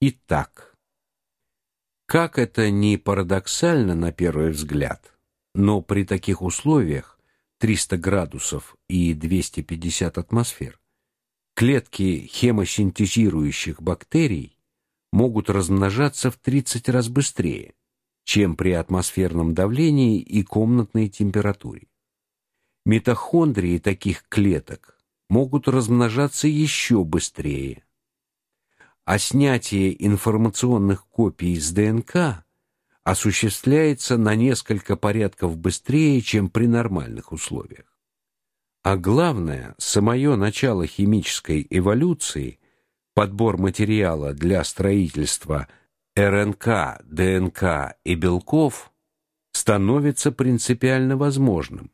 Итак, как это ни парадоксально на первый взгляд, но при таких условиях 300 градусов и 250 атмосфер клетки хемосинтезирующих бактерий могут размножаться в 30 раз быстрее, чем при атмосферном давлении и комнатной температуре. Митохондрии таких клеток могут размножаться еще быстрее. А снятие информационных копий из ДНК осуществляется на несколько порядков быстрее, чем при нормальных условиях. А главное, самое начало химической эволюции, подбор материала для строительства РНК, ДНК и белков становится принципиально возможным,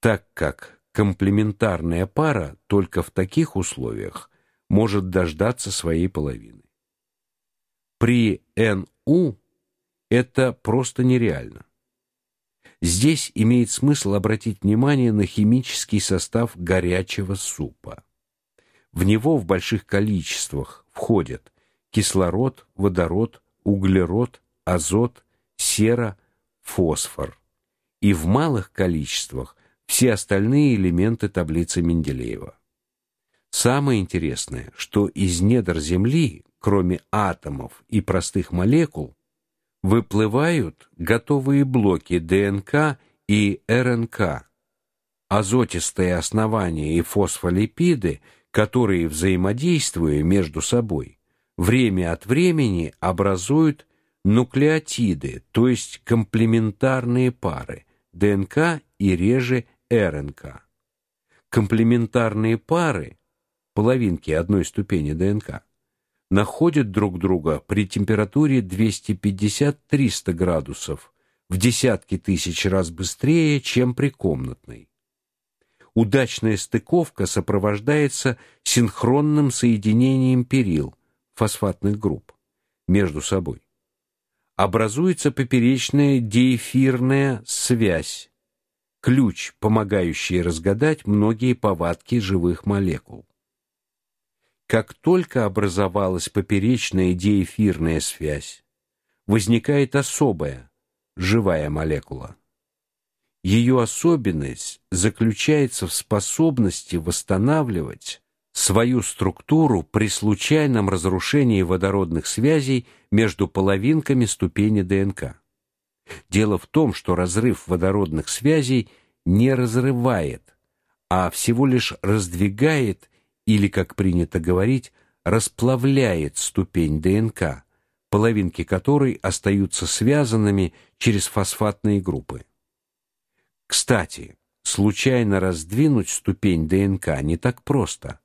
так как комплементарная пара только в таких условиях может дождаться своей половины. При НУ это просто нереально. Здесь имеет смысл обратить внимание на химический состав горячего супа. В него в больших количествах входят кислород, водород, углерод, азот, сера, фосфор. И в малых количествах все остальные элементы таблицы Менделеева. Самое интересное, что из недр Земли, кроме атомов и простых молекул, выплывают готовые блоки ДНК и РНК, азотистые основания и фосфолипиды, которые взаимодействуя между собой, время от времени образуют нуклеотиды, то есть комплементарные пары ДНК и реже РНК. Комплементарные пары, половинки одной ступени ДНК, находят друг друга при температуре 250-300 градусов, в десятки тысяч раз быстрее, чем при комнатной. Удачная стыковка сопровождается синхронным соединением перил фосфатных групп между собой. Образуется поперечная диэфирная связь ключ, помогающий разгадать многие повадки живых молекул. Как только образовалась поперечная диэфирная связь, возникает особая живая молекула. Ее особенность заключается в способности восстанавливать свою структуру при случайном разрушении водородных связей между половинками ступени ДНК. Дело в том, что разрыв водородных связей не разрывает, а всего лишь раздвигает или, как принято говорить, расплавляет ступень ДНК, половинки которой остаются связанными через фосфатные группы. Кстати, случайно раздвинуть ступень ДНК не так просто,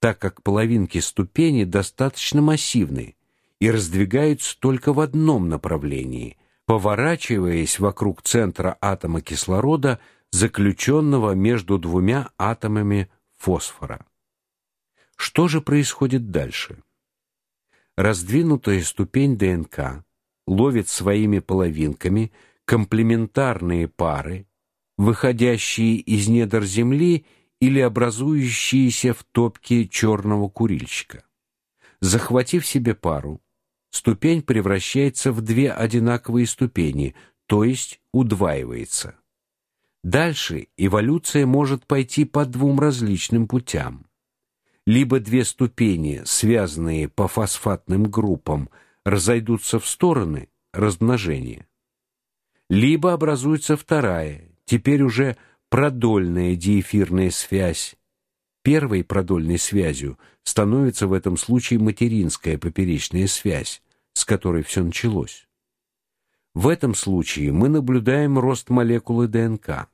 так как половинки ступени достаточно массивны и раздвигаются только в одном направлении – поворачиваясь вокруг центра атома кислорода, заключенного между двумя атомами фосфора. Что же происходит дальше? Раздвинутая ступень ДНК ловит своими половинками комплементарные пары, выходящие из недр Земли или образующиеся в топке черного курильщика. Захватив себе пару, ступень превращается в две одинаковые ступени, то есть удваивается. Дальше эволюция может пойти по двум различным путям. Либо две ступени, связанные по фосфатным группам, разойдутся в стороны размножения. Либо образуется вторая, теперь уже продольная диэфирная связь, Первой продольной связью становится в этом случае материнская поперечная связь, с которой все началось. В этом случае мы наблюдаем рост молекулы ДНК.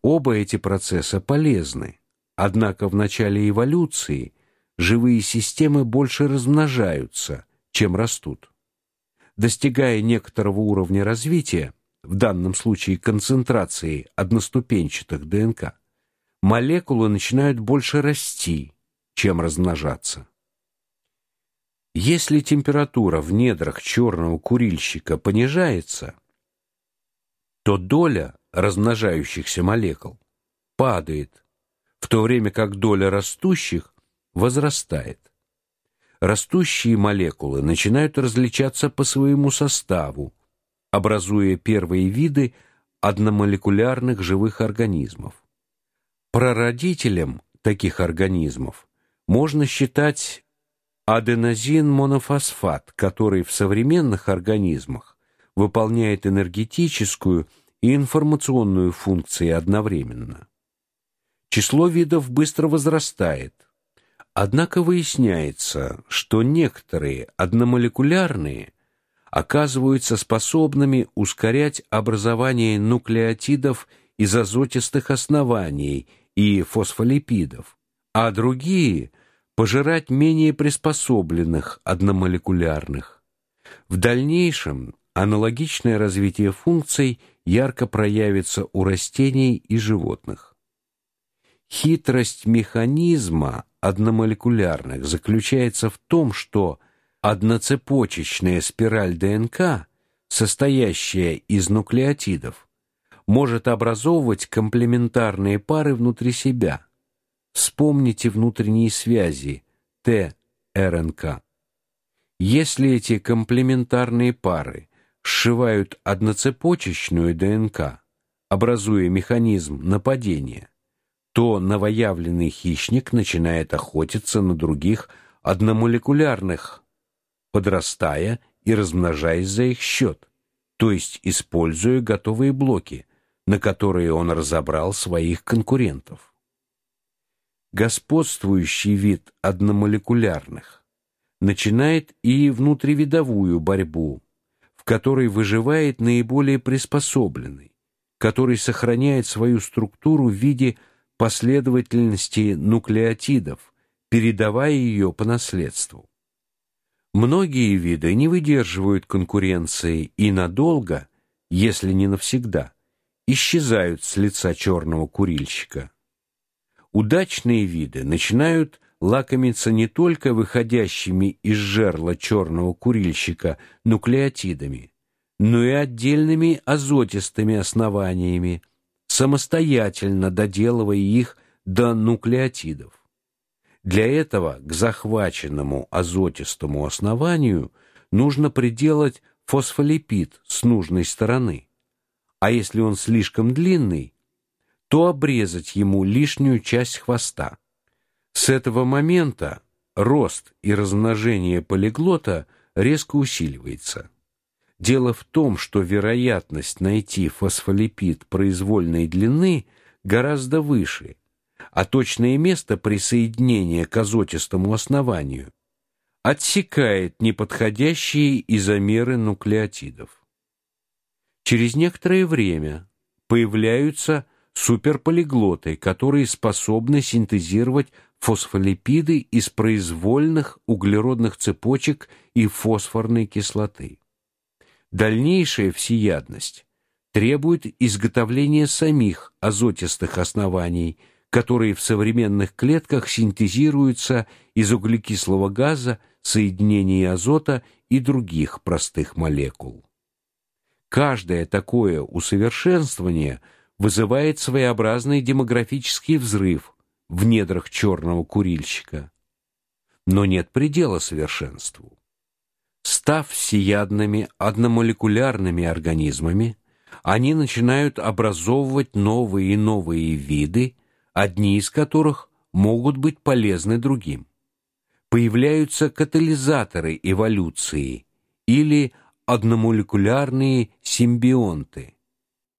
Оба эти процесса полезны. Однако в начале эволюции живые системы больше размножаются, чем растут. Достигая некоторого уровня развития, в данном случае концентрации одноступенчатых ДНК, молекулы начинают больше расти, чем размножаться. Если температура в недрах черного курильщика понижается, то доля размножающихся молекул падает, в то время как доля растущих возрастает. растущие молекулы начинают различаться по своему составу, образуя первые виды одномолекулярных живых организмов. Прародителем таких организмов можно считать аденозин-монофосфат, который в современных организмах выполняет энергетическую и информационную функции одновременно. Число видов быстро возрастает. Однако выясняется, что некоторые одномолекулярные оказываются способными ускорять образование нуклеотидов из азотистых оснований и фосфолипидов, а другие пожирать менее приспособленных одномолекулярных. В дальнейшем аналогичное развитие функций ярко проявится у растений и животных. Хитрость механизма одномолекулярных заключается в том, что одноцепочечная спираль ДНК, состоящая из нуклеотидов, может образовывать комплементарные пары внутри себя. Вспомните внутренние связи Т-РНК. Если эти комплементарные пары сшивают одноцепочечную ДНК, образуя механизм нападения, то новоявленный хищник начинает охотиться на других одномолекулярных, подрастая и размножаясь за их счет, то есть используя готовые блоки, на которые он разобрал своих конкурентов. Господствующий вид одномолекулярных начинает и внутривидовую борьбу, в которой выживает наиболее приспособленный, который сохраняет свою структуру в виде последовательности нуклеотидов, передавая ее по наследству. Многие виды не выдерживают конкуренции и надолго, если не навсегда, исчезают с лица черного курильщика. Удачные виды начинают лакомиться не только выходящими из жерла черного курильщика нуклеотидами, но и отдельными азотистыми основаниями, самостоятельно доделывая их до нуклеотидов. Для этого к захваченному азотистому основанию нужно приделать фосфолипид с нужной стороны а если он слишком длинный, то обрезать ему лишнюю часть хвоста. С этого момента рост и размножение полиглота резко усиливается. Дело в том, что вероятность найти фосфолипид произвольной длины гораздо выше, а точное место присоединения к азотистому основанию отсекает неподходящие изомеры нуклеотидов. Через некоторое время появляются суперполиглоты, которые способны синтезировать фосфолипиды из произвольных углеродных цепочек и фосфорной кислоты. Дальнейшая всеядность требует изготовления самих азотистых оснований, которые в современных клетках синтезируются из углекислого газа, соединений азота и других простых молекул. Каждое такое усовершенствование вызывает своеобразный демографический взрыв в недрах черного курильщика. Но нет предела совершенству. Став всеядными одномолекулярными организмами, они начинают образовывать новые и новые виды, одни из которых могут быть полезны другим. Появляются катализаторы эволюции или одномолекулярные симбионты.